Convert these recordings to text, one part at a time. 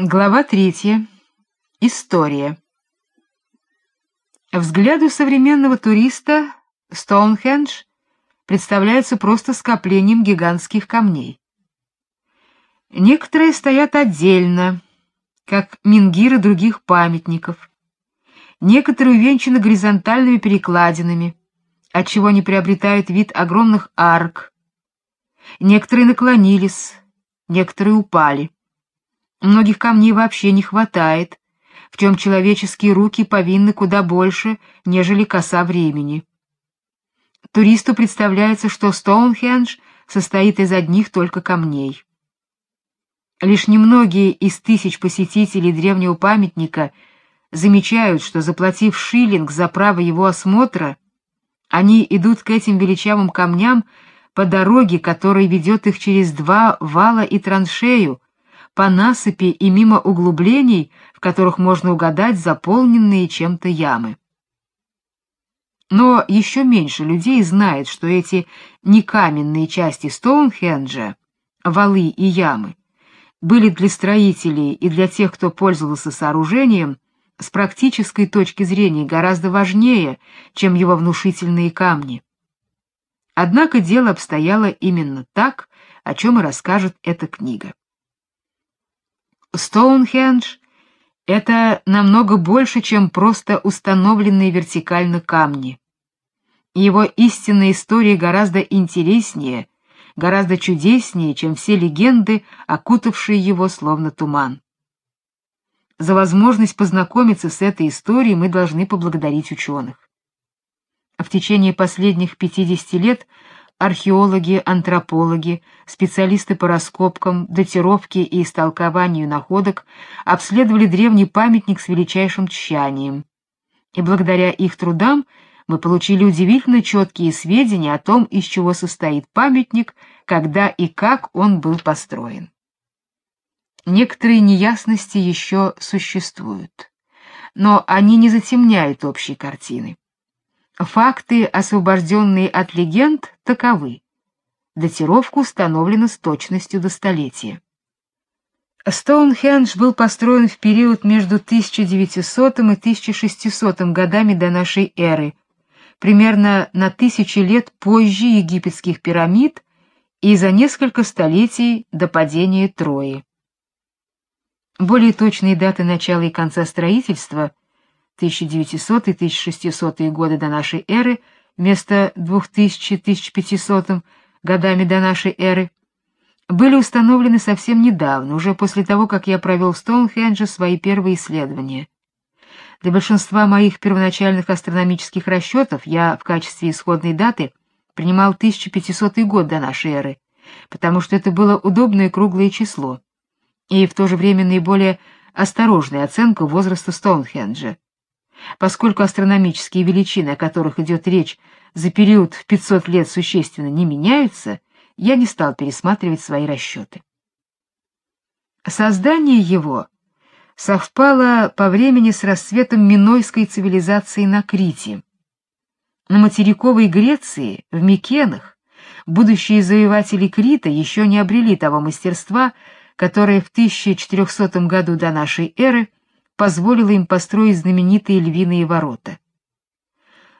Глава третья. История. Взгляду современного туриста Стоунхендж представляется просто скоплением гигантских камней. Некоторые стоят отдельно, как мингиры других памятников. Некоторые увенчаны горизонтальными перекладинами, отчего они приобретают вид огромных арк. Некоторые наклонились, некоторые упали. Многих камней вообще не хватает, в чем человеческие руки повинны куда больше, нежели коса времени. Туристу представляется, что Стоунхендж состоит из одних только камней. Лишь немногие из тысяч посетителей древнего памятника замечают, что, заплатив шиллинг за право его осмотра, они идут к этим величавым камням по дороге, которая ведет их через два вала и траншею, по насыпи и мимо углублений, в которых можно угадать заполненные чем-то ямы. Но еще меньше людей знает, что эти некаменные части Стоунхенджа, валы и ямы, были для строителей и для тех, кто пользовался сооружением, с практической точки зрения гораздо важнее, чем его внушительные камни. Однако дело обстояло именно так, о чем и расскажет эта книга. Стоунхендж — это намного больше, чем просто установленные вертикально камни. Его истинная история гораздо интереснее, гораздо чудеснее, чем все легенды, окутавшие его словно туман. За возможность познакомиться с этой историей мы должны поблагодарить ученых. В течение последних 50 лет археологи, антропологи, специалисты по раскопкам, датировке и истолкованию находок обследовали древний памятник с величайшим тщанием. И благодаря их трудам мы получили удивительно четкие сведения о том, из чего состоит памятник, когда и как он был построен. Некоторые неясности еще существуют, но они не затемняют общей картины. Факты, освобожденные от легенд, таковы. Датировка установлена с точностью до столетия. Стоунхендж был построен в период между 1900 и 1600 годами до нашей эры, примерно на тысячи лет позже египетских пирамид и за несколько столетий до падения Трои. Более точные даты начала и конца строительства 1900 и 1600 годы до нашей эры вместо 2000-1500 годами до нашей эры были установлены совсем недавно, уже после того, как я провел в Стоунхендже свои первые исследования. Для большинства моих первоначальных астрономических расчетов я в качестве исходной даты принимал 1500 год до нашей эры, потому что это было удобное круглое число и в то же время наиболее осторожная оценка возраста Стоунхенджа поскольку астрономические величины, о которых идет речь, за период в 500 лет существенно не меняются, я не стал пересматривать свои расчеты. Создание его совпало по времени с расцветом минойской цивилизации на Крите. На материковой Греции, в Микенах, будущие завоеватели Крита еще не обрели того мастерства, которое в 1400 году до нашей эры позволила им построить знаменитые львиные ворота.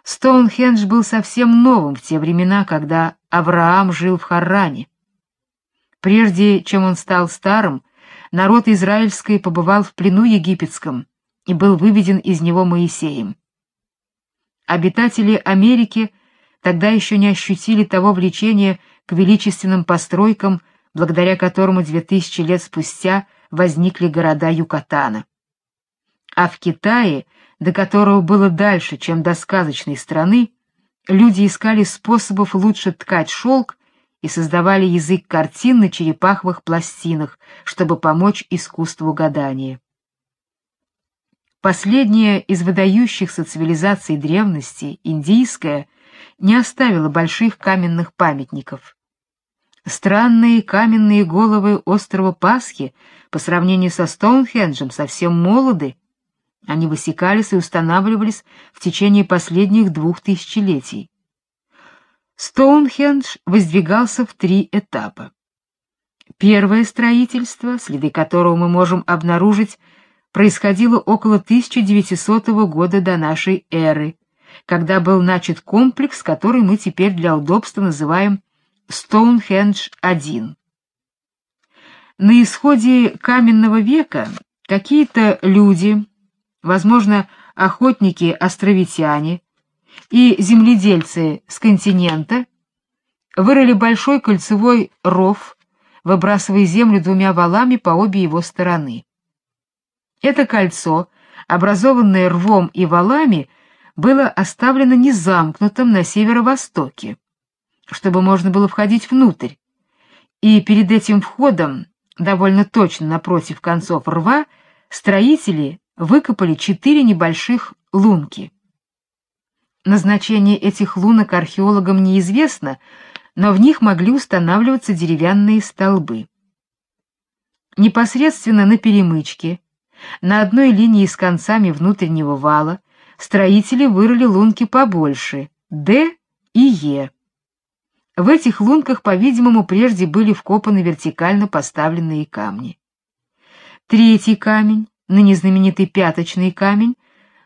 Стоунхендж был совсем новым в те времена, когда Авраам жил в Харране. Прежде чем он стал старым, народ израильский побывал в плену египетском и был выведен из него Моисеем. Обитатели Америки тогда еще не ощутили того влечения к величественным постройкам, благодаря которому две тысячи лет спустя возникли города Юкатана а в Китае, до которого было дальше, чем до сказочной страны, люди искали способов лучше ткать шелк и создавали язык картин на черепаховых пластинах, чтобы помочь искусству гадания. Последняя из выдающихся цивилизаций древности, индийская, не оставила больших каменных памятников. Странные каменные головы острова Пасхи по сравнению со Стоунхенджем совсем молоды они высекались и устанавливались в течение последних двух тысячелетий. Стоунхендж воздвигался в три этапа. Первое строительство, следы которого мы можем обнаружить, происходило около 1900 года до нашей эры, когда был начат комплекс, который мы теперь для удобства называем Стоунхендж-1. На исходе каменного века какие-то люди, возможно, охотники-островитяне и земледельцы с континента, вырыли большой кольцевой ров, выбрасывая землю двумя валами по обе его стороны. Это кольцо, образованное рвом и валами, было оставлено незамкнутым на северо-востоке, чтобы можно было входить внутрь, и перед этим входом довольно точно напротив концов рва, строители выкопали четыре небольших лунки. Назначение этих лунок археологам неизвестно, но в них могли устанавливаться деревянные столбы. Непосредственно на перемычке, на одной линии с концами внутреннего вала, строители вырыли лунки побольше — Д и Е. В этих лунках, по-видимому, прежде были вкопаны вертикально поставленные камни. Третий камень, ныне знаменитый пяточный камень,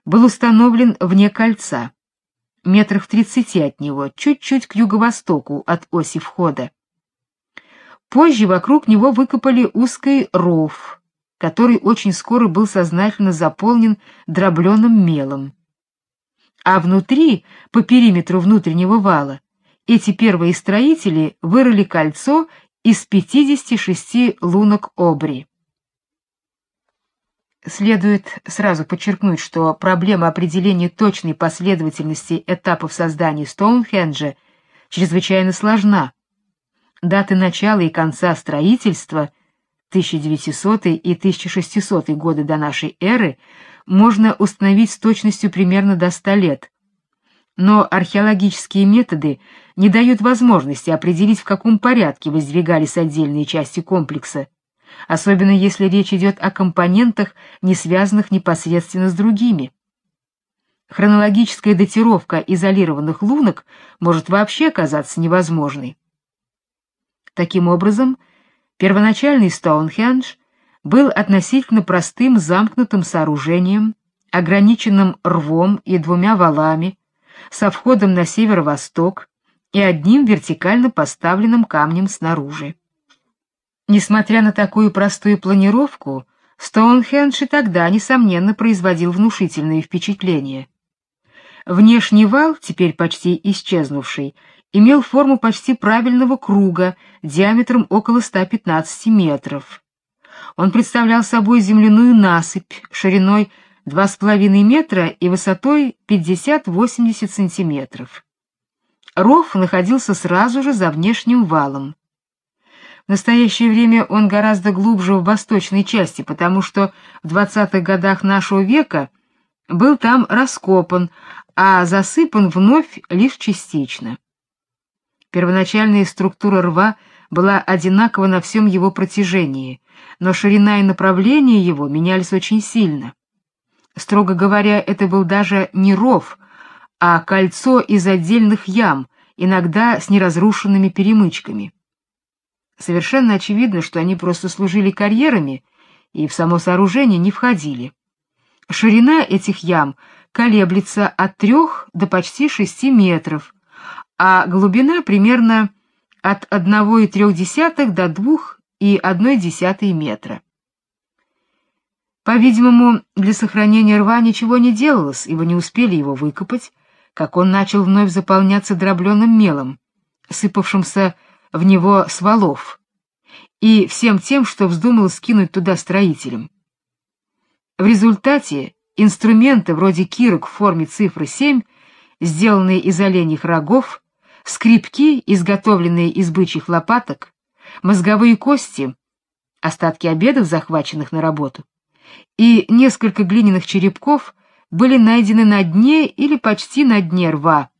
был установлен вне кольца, метрах в тридцати от него, чуть-чуть к юго-востоку от оси входа. Позже вокруг него выкопали узкий ров, который очень скоро был сознательно заполнен дробленым мелом. А внутри, по периметру внутреннего вала, эти первые строители вырыли кольцо из 56 лунок обри. Следует сразу подчеркнуть, что проблема определения точной последовательности этапов создания Стоунхенджа чрезвычайно сложна. Даты начала и конца строительства 1900 и 1600 годы до нашей эры можно установить с точностью примерно до 100 лет, но археологические методы не дают возможности определить, в каком порядке воздвигались отдельные части комплекса, особенно если речь идет о компонентах, не связанных непосредственно с другими. Хронологическая датировка изолированных лунок может вообще оказаться невозможной. Таким образом, первоначальный Стоунхендж был относительно простым замкнутым сооружением, ограниченным рвом и двумя валами, со входом на северо-восток и одним вертикально поставленным камнем снаружи. Несмотря на такую простую планировку, Стоунхендж и тогда, несомненно, производил внушительные впечатления. Внешний вал, теперь почти исчезнувший, имел форму почти правильного круга диаметром около 115 метров. Он представлял собой земляную насыпь шириной 2,5 метра и высотой 50-80 сантиметров. Ров находился сразу же за внешним валом. В настоящее время он гораздо глубже в восточной части, потому что в 20-х годах нашего века был там раскопан, а засыпан вновь лишь частично. Первоначальная структура рва была одинакова на всем его протяжении, но ширина и направление его менялись очень сильно. Строго говоря, это был даже не ров, а кольцо из отдельных ям, иногда с неразрушенными перемычками. Совершенно очевидно, что они просто служили карьерами и в само сооружение не входили. Ширина этих ям колеблется от трех до почти шести метров, а глубина примерно от 1,3 до 2,1 метра. По-видимому, для сохранения рва ничего не делалось, ибо не успели его выкопать, как он начал вновь заполняться дробленым мелом, сыпавшимся в него с валов, и всем тем, что вздумал скинуть туда строителям. В результате инструменты вроде кирок в форме цифры 7, сделанные из оленьих рогов, скрипки, изготовленные из бычьих лопаток, мозговые кости, остатки обедов, захваченных на работу, и несколько глиняных черепков были найдены на дне или почти на дне рва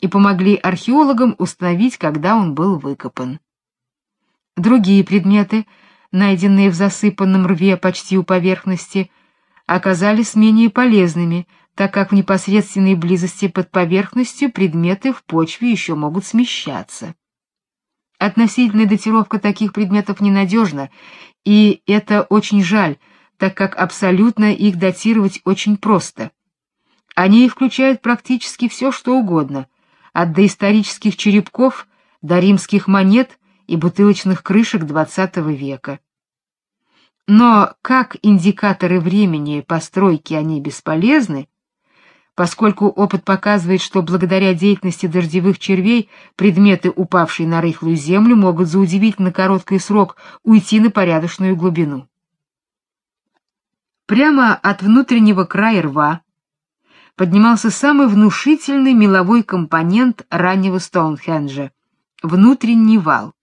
и помогли археологам установить, когда он был выкопан. Другие предметы, найденные в засыпанном рве почти у поверхности, оказались менее полезными, так как в непосредственной близости под поверхностью предметы в почве еще могут смещаться. Относительная датировка таких предметов ненадежна, и это очень жаль, так как абсолютно их датировать очень просто. Они включают практически все, что угодно, от доисторических черепков до римских монет и бутылочных крышек XX века. Но как индикаторы времени постройки они бесполезны, поскольку опыт показывает, что благодаря деятельности дождевых червей предметы, упавшие на рыхлую землю, могут за удивительно короткий срок уйти на порядочную глубину. Прямо от внутреннего края рва поднимался самый внушительный меловой компонент раннего Стоунхенджа — внутренний вал.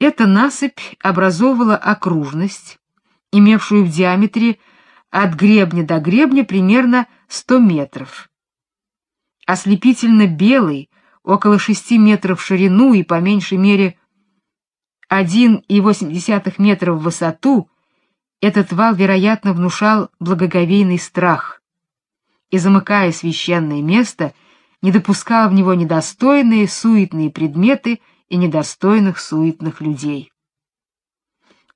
Эта насыпь образовывала окружность, имевшую в диаметре от гребня до гребня примерно 100 метров. Ослепительно белый, около 6 метров в ширину и по меньшей мере 1,8 метра в высоту, этот вал, вероятно, внушал благоговейный страх и, замыкая священное место, не допускал в него недостойные суетные предметы и недостойных суетных людей.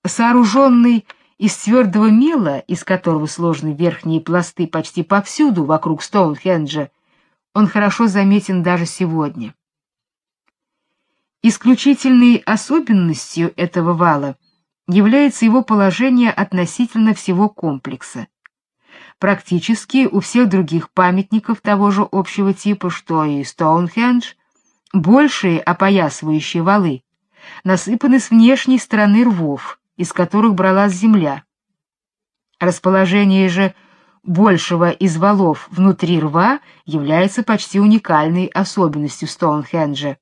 Сооруженный из твердого мела, из которого сложены верхние пласты почти повсюду вокруг Стоунхенджа, он хорошо заметен даже сегодня. Исключительной особенностью этого вала является его положение относительно всего комплекса. Практически у всех других памятников того же общего типа, что и Стоунхендж, большие опоясывающие валы насыпаны с внешней стороны рвов, из которых бралась земля. Расположение же большего из валов внутри рва является почти уникальной особенностью Стоунхенджа.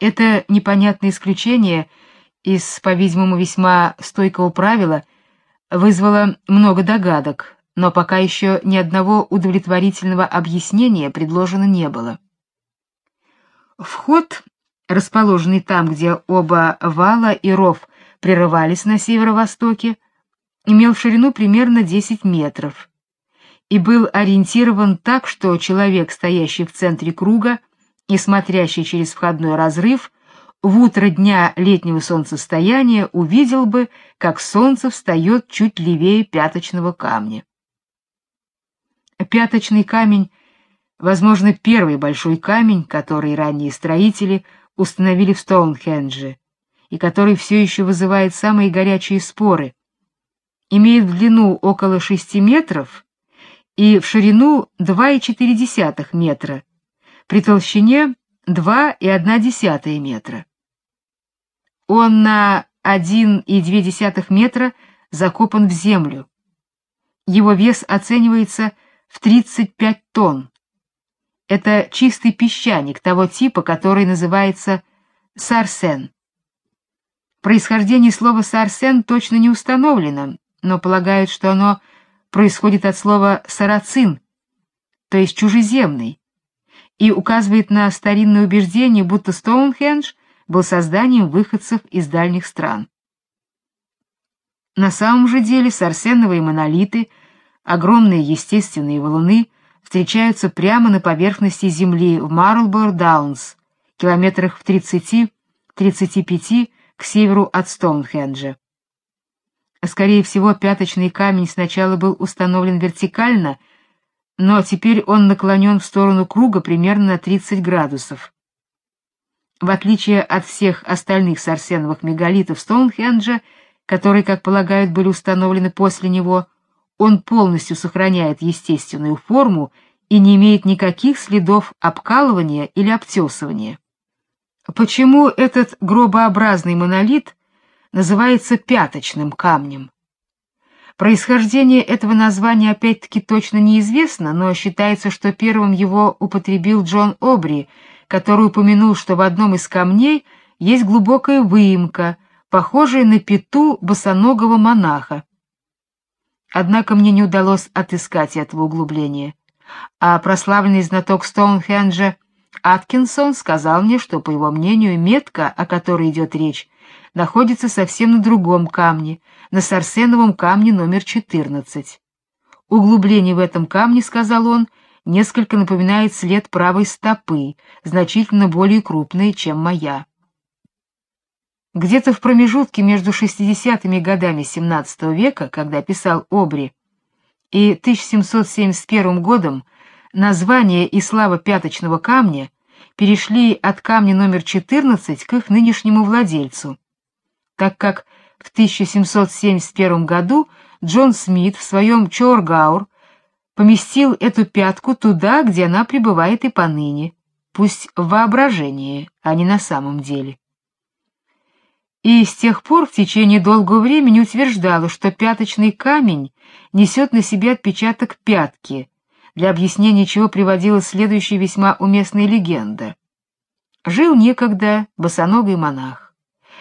Это непонятное исключение из, по-видимому, весьма стойкого правила вызвало много догадок, но пока еще ни одного удовлетворительного объяснения предложено не было. Вход расположенный там, где оба вала и ров прерывались на северо-востоке, имел ширину примерно 10 метров и был ориентирован так, что человек, стоящий в центре круга и смотрящий через входной разрыв, в утро дня летнего солнцестояния увидел бы, как солнце встает чуть левее пяточного камня. Пяточный камень, возможно, первый большой камень, который ранние строители установили в Стоунхендже, и который все еще вызывает самые горячие споры, имеет в длину около 6 метров и в ширину 2,4 метра, при толщине 2,1 метра. Он на 1,2 метра закопан в землю. Его вес оценивается в 35 тонн. Это чистый песчаник того типа, который называется сарсен. Происхождение слова сарсен точно не установлено, но полагают, что оно происходит от слова сарацин, то есть чужеземный, и указывает на старинное убеждение, будто Стоунхендж был созданием выходцев из дальних стран. На самом же деле сарсеновые монолиты, огромные естественные валуны, встречаются прямо на поверхности земли в Марлбор-Даунс, километрах в 30-35 к северу от Стоунхенджа. Скорее всего, пяточный камень сначала был установлен вертикально, но теперь он наклонен в сторону круга примерно на 30 градусов. В отличие от всех остальных сарсеновых мегалитов Стоунхенджа, которые, как полагают, были установлены после него, он полностью сохраняет естественную форму и не имеет никаких следов обкалывания или обтесывания. Почему этот гробообразный монолит называется пяточным камнем? Происхождение этого названия опять-таки точно неизвестно, но считается, что первым его употребил Джон Обри, который упомянул, что в одном из камней есть глубокая выемка, похожая на пету босоногого монаха. Однако мне не удалось отыскать этого углубления. А прославленный знаток Стоунхенджа Аткинсон сказал мне, что, по его мнению, метка, о которой идет речь, находится совсем на другом камне, на сарсеновом камне номер 14. Углубление в этом камне, сказал он, несколько напоминает след правой стопы, значительно более крупной, чем моя. Где-то в промежутке между 60-ми годами XVII века, когда писал Обри, и 1771 годом название и слава пяточного камня перешли от камня номер 14 к их нынешнему владельцу, так как в 1771 году Джон Смит в своем Чоргаур поместил эту пятку туда, где она пребывает и поныне, пусть в воображении, а не на самом деле. И с тех пор в течение долгого времени утверждала, что пяточный камень несет на себе отпечаток пятки, для объяснения чего приводила следующая весьма уместная легенда. Жил некогда босоногий монах,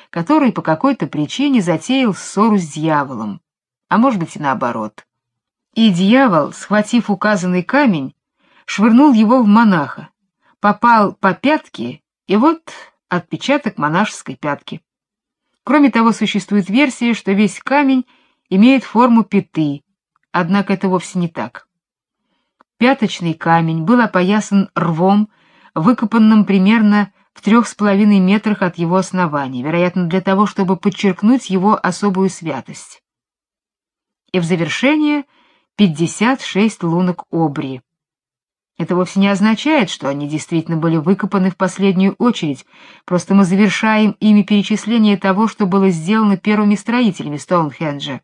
который по какой-то причине затеял ссору с дьяволом, а может быть и наоборот. И дьявол, схватив указанный камень, швырнул его в монаха, попал по пятке, и вот отпечаток монашеской пятки. Кроме того, существует версия, что весь камень имеет форму пяты, однако это вовсе не так. Пяточный камень был опоясан рвом, выкопанным примерно в трех с половиной метрах от его основания, вероятно, для того, чтобы подчеркнуть его особую святость. И в завершение 56 лунок обри. Это вовсе не означает, что они действительно были выкопаны в последнюю очередь, просто мы завершаем ими перечисление того, что было сделано первыми строителями Стоунхенджа.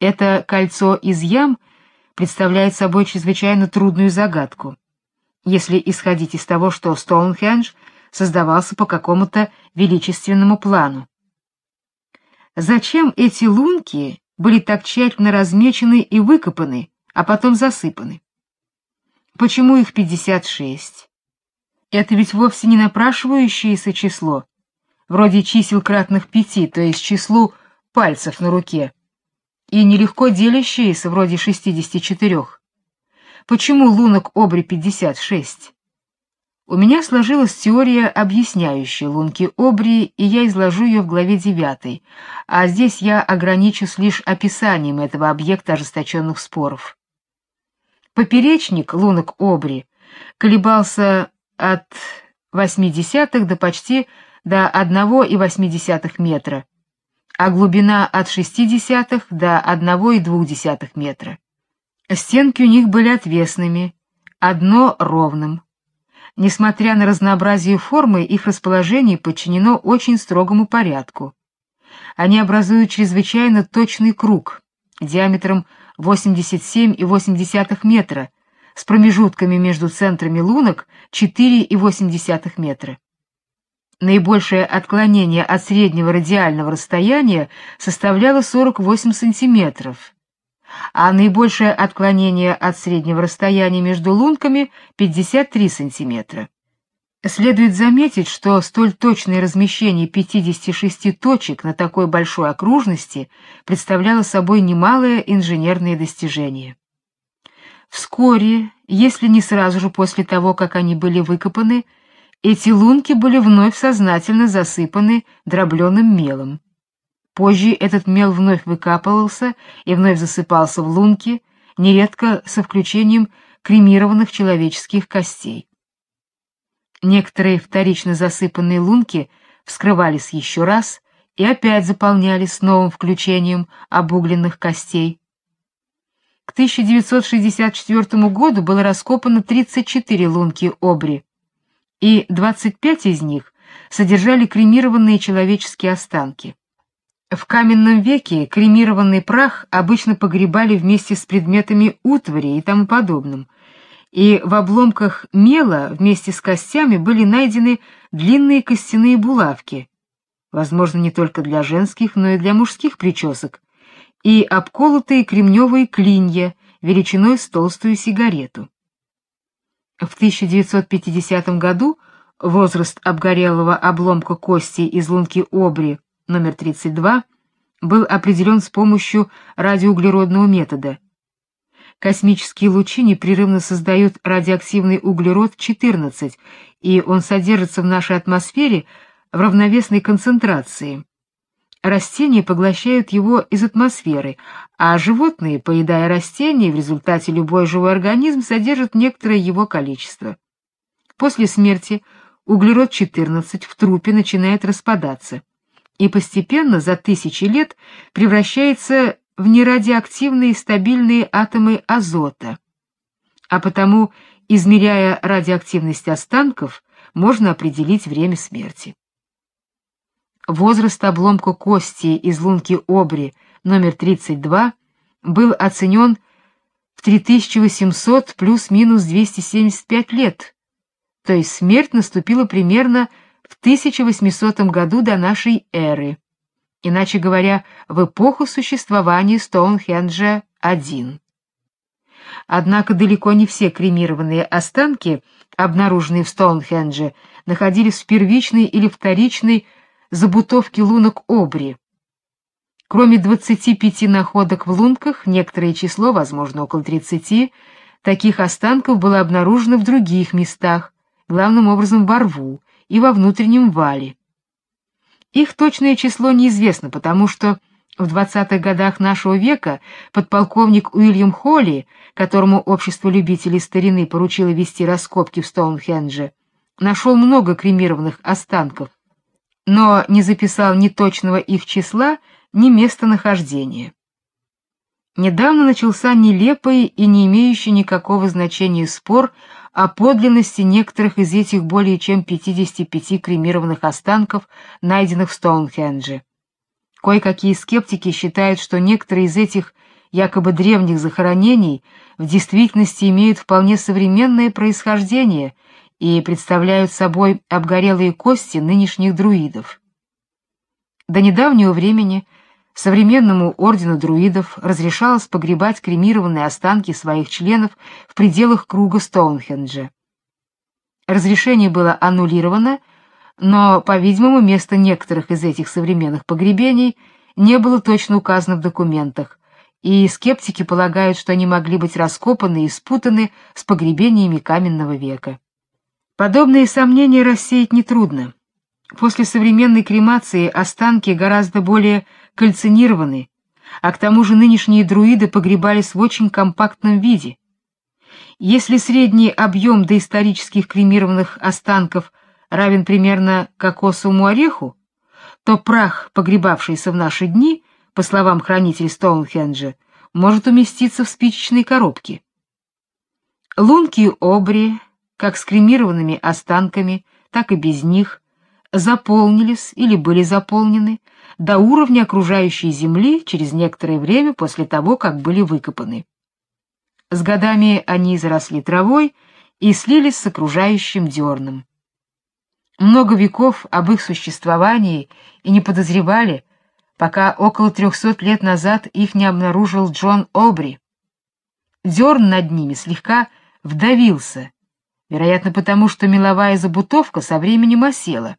Это кольцо из ям представляет собой чрезвычайно трудную загадку, если исходить из того, что Стоунхендж создавался по какому-то величественному плану. Зачем эти лунки были так тщательно размечены и выкопаны, а потом засыпаны? Почему их 56? Это ведь вовсе не напрашивающееся число, вроде чисел кратных пяти, то есть числу пальцев на руке, и нелегко делящееся, вроде 64. Почему лунок обри 56? У меня сложилась теория, объясняющая лунки обри, и я изложу ее в главе 9, а здесь я ограничусь лишь описанием этого объекта ожесточенных споров. Поперечник лунок обри колебался от 0,8 до почти до 1,8 метра, а глубина от 0,6 до 1,2 метра. Стенки у них были отвесными, одно ровным. Несмотря на разнообразие формы, их расположение подчинено очень строгому порядку. Они образуют чрезвычайно точный круг диаметром 87,8 метра, с промежутками между центрами лунок 4,8 метра. Наибольшее отклонение от среднего радиального расстояния составляло 48 сантиметров, а наибольшее отклонение от среднего расстояния между лунками 53 сантиметра. Следует заметить, что столь точное размещение 56 точек на такой большой окружности представляло собой немалое инженерное достижение. Вскоре, если не сразу же после того, как они были выкопаны, эти лунки были вновь сознательно засыпаны дробленым мелом. Позже этот мел вновь выкапывался и вновь засыпался в лунки, нередко со включением кремированных человеческих костей. Некоторые вторично засыпанные лунки вскрывались еще раз и опять заполнялись новым включением обугленных костей. К 1964 году было раскопано 34 лунки обри, и 25 из них содержали кремированные человеческие останки. В каменном веке кремированный прах обычно погребали вместе с предметами утвари и тому подобным, и в обломках мела вместе с костями были найдены длинные костяные булавки, возможно, не только для женских, но и для мужских причесок, и обколотые кремневые клинья величиной с толстую сигарету. В 1950 году возраст обгорелого обломка кости из лунки обри номер 32 был определен с помощью радиоуглеродного метода, космические лучи непрерывно создают радиоактивный углерод-14, и он содержится в нашей атмосфере в равновесной концентрации. растения поглощают его из атмосферы, а животные, поедая растения, в результате любой живой организм содержит некоторое его количество. После смерти углерод-14 в трупе начинает распадаться и постепенно за тысячи лет превращается в нерадиоактивные стабильные атомы азота. А потому, измеряя радиоактивность останков, можно определить время смерти. Возраст обломка кости из лунки Обри номер 32 был оценен в 3800 плюс-минус 275 лет, то есть смерть наступила примерно в 1800 году до нашей эры, иначе говоря, в эпоху существования Стоунхенджа-1. Однако далеко не все кремированные останки, обнаруженные в Стоунхендже, находились в первичной или вторичной забутовке лунок Обри. Кроме 25 находок в лунках, некоторое число, возможно, около 30, таких останков было обнаружено в других местах, главным образом во рву и во внутреннем вале. Их точное число неизвестно, потому что в 20-х годах нашего века подполковник Уильям Холли, которому общество любителей старины поручило вести раскопки в Стоунхендже, нашел много кремированных останков, но не записал ни точного их числа, ни местонахождения. Недавно начался нелепый и не имеющий никакого значения спор о подлинности некоторых из этих более чем 55 кремированных останков, найденных в Стоунхендже. Кое-какие скептики считают, что некоторые из этих якобы древних захоронений в действительности имеют вполне современное происхождение и представляют собой обгорелые кости нынешних друидов. До недавнего времени современному ордену друидов разрешалось погребать кремированные останки своих членов в пределах круга Стоунхенджа. Разрешение было аннулировано, но, по-видимому, место некоторых из этих современных погребений не было точно указано в документах, и скептики полагают, что они могли быть раскопаны и спутаны с погребениями каменного века. Подобные сомнения рассеять нетрудно. После современной кремации останки гораздо более кальцинированы, а к тому же нынешние друиды погребались в очень компактном виде. Если средний объем доисторических кремированных останков равен примерно кокосовому ореху, то прах, погребавшийся в наши дни, по словам хранителей Стоунхенджа, может уместиться в спичечной коробке. Лунки обри, как с кремированными останками, так и без них, заполнились или были заполнены до уровня окружающей земли через некоторое время после того, как были выкопаны. С годами они заросли травой и слились с окружающим дерном. Много веков об их существовании и не подозревали, пока около трехсот лет назад их не обнаружил Джон Обри. Дерн над ними слегка вдавился, вероятно, потому что меловая забутовка со временем осела.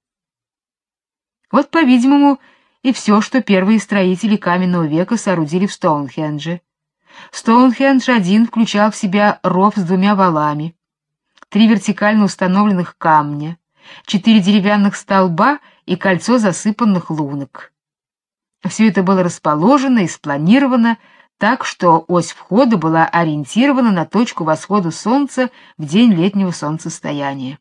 Вот, по-видимому, и все, что первые строители каменного века соорудили в Стоунхендже. Стоунхендж один включал в себя ров с двумя валами, три вертикально установленных камня, четыре деревянных столба и кольцо засыпанных лунок. Все это было расположено и спланировано так, что ось входа была ориентирована на точку восхода солнца в день летнего солнцестояния.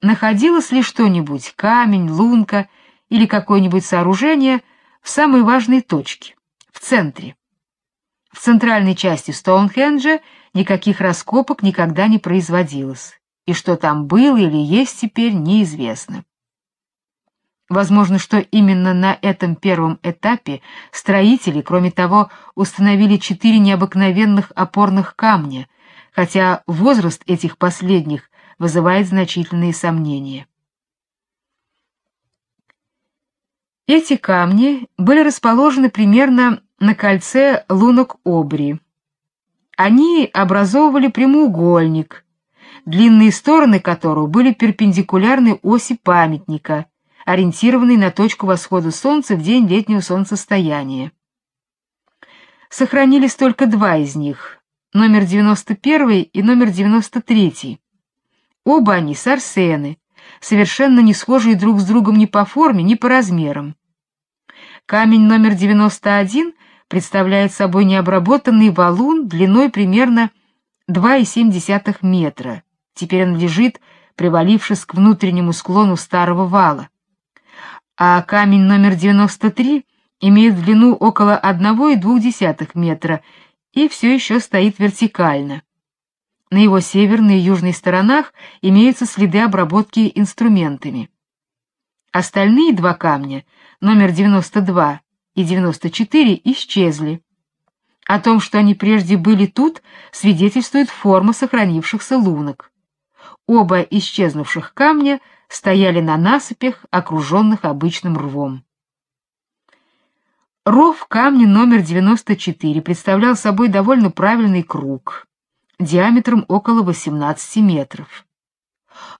Находилось ли что-нибудь, камень, лунка или какое-нибудь сооружение в самой важной точке, в центре? В центральной части Стоунхенджа никаких раскопок никогда не производилось, и что там было или есть теперь, неизвестно. Возможно, что именно на этом первом этапе строители, кроме того, установили четыре необыкновенных опорных камня, хотя возраст этих последних вызывает значительные сомнения. Эти камни были расположены примерно на кольце лунок Обри. Они образовывали прямоугольник, длинные стороны которого были перпендикулярны оси памятника, ориентированной на точку восхода солнца в день летнего солнцестояния. Сохранились только два из них, номер 91 и номер 93. Оба они сарсены, совершенно не схожие друг с другом ни по форме, ни по размерам. Камень номер 91 представляет собой необработанный валун длиной примерно 2,7 метра. Теперь он лежит, привалившись к внутреннему склону старого вала. А камень номер 93 имеет длину около 1,2 метра и все еще стоит вертикально. На его северной и южной сторонах имеются следы обработки инструментами. Остальные два камня, номер 92 и 94, исчезли. О том, что они прежде были тут, свидетельствует форма сохранившихся лунок. Оба исчезнувших камня стояли на насыпях, окруженных обычным рвом. Ров камня номер 94 представлял собой довольно правильный круг диаметром около 18 метров.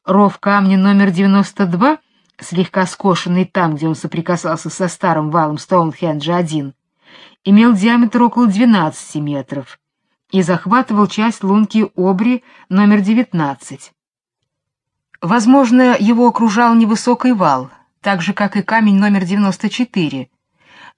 Ров камня номер 92, слегка скошенный там, где он соприкасался со старым валом Стоунхенджа-1, имел диаметр около 12 метров и захватывал часть лунки Обри номер 19. Возможно, его окружал невысокий вал, так же как и камень номер 94.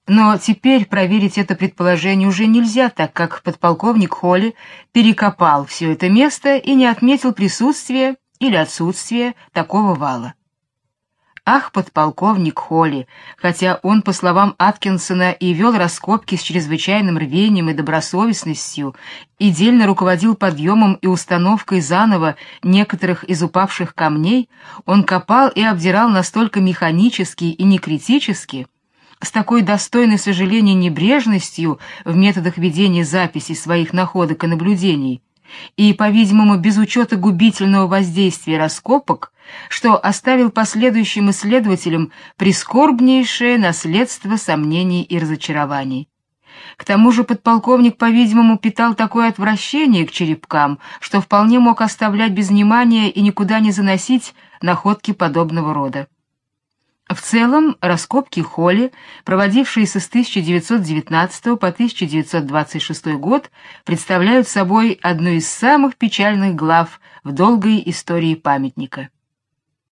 Но теперь проверить это предположение уже нельзя, так как подполковник Холли перекопал все это место и не отметил присутствие или отсутствие такого вала. Ах, подполковник Холли, хотя он, по словам Аткинсона, и вел раскопки с чрезвычайным рвением и добросовестностью, и дельно руководил подъемом и установкой заново некоторых из упавших камней, он копал и обдирал настолько механически и некритически, с такой достойной сожаления небрежностью в методах ведения записей своих находок и наблюдений, и, по-видимому, без учета губительного воздействия раскопок, что оставил последующим исследователям прискорбнейшее наследство сомнений и разочарований. К тому же подполковник, по-видимому, питал такое отвращение к черепкам, что вполне мог оставлять без внимания и никуда не заносить находки подобного рода. В целом, раскопки Холли, проводившиеся с 1919 по 1926 год, представляют собой одну из самых печальных глав в долгой истории памятника.